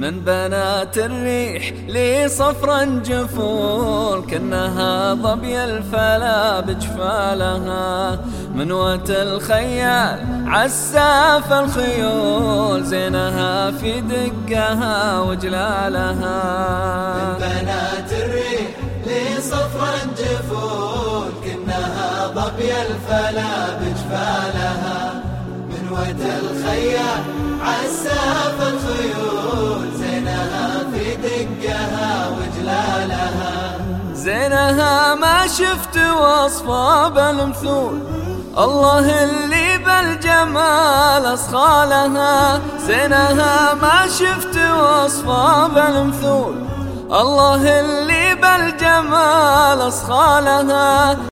من بنات الريح لي صفرا جفول كأنها ظبي الفلا بجفالها. من وت الخيال عساف الخيول زينها في دقها وجلالها. من بنات الريح لي صفرا جفول كأنها ظبي الفلا بجفالها. من وت الخيال عساف زينها ما شفت وصفها بالمثول. الله اللي بالجمال أصخالها زينها ما شفت وصفها بالمثول. الله اللي بالجمال أصخالها